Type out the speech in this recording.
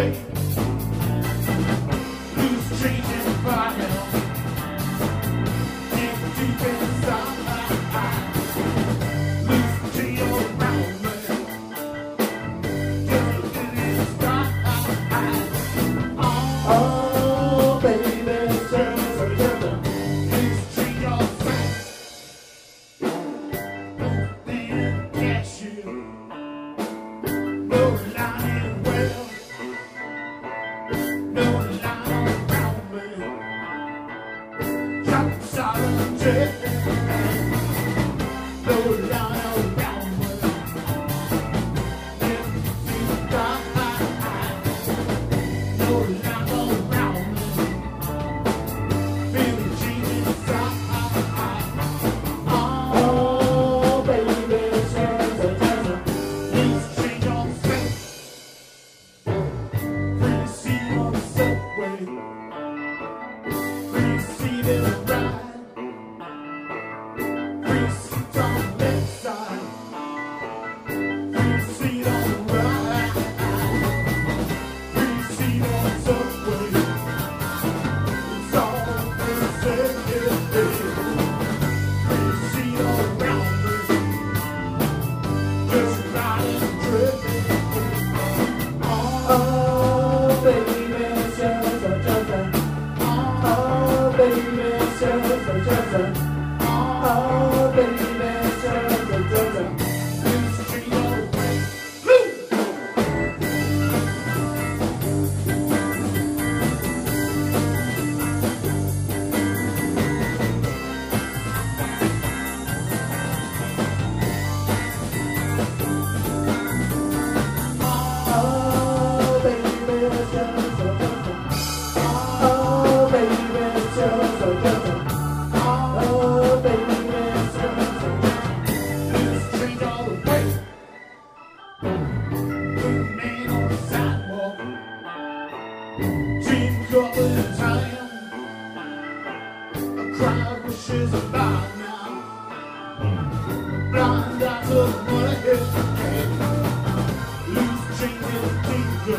way. leaving. open Dream come in. A crowd wishes I'm blind now. Blind eyes of money, loose change in the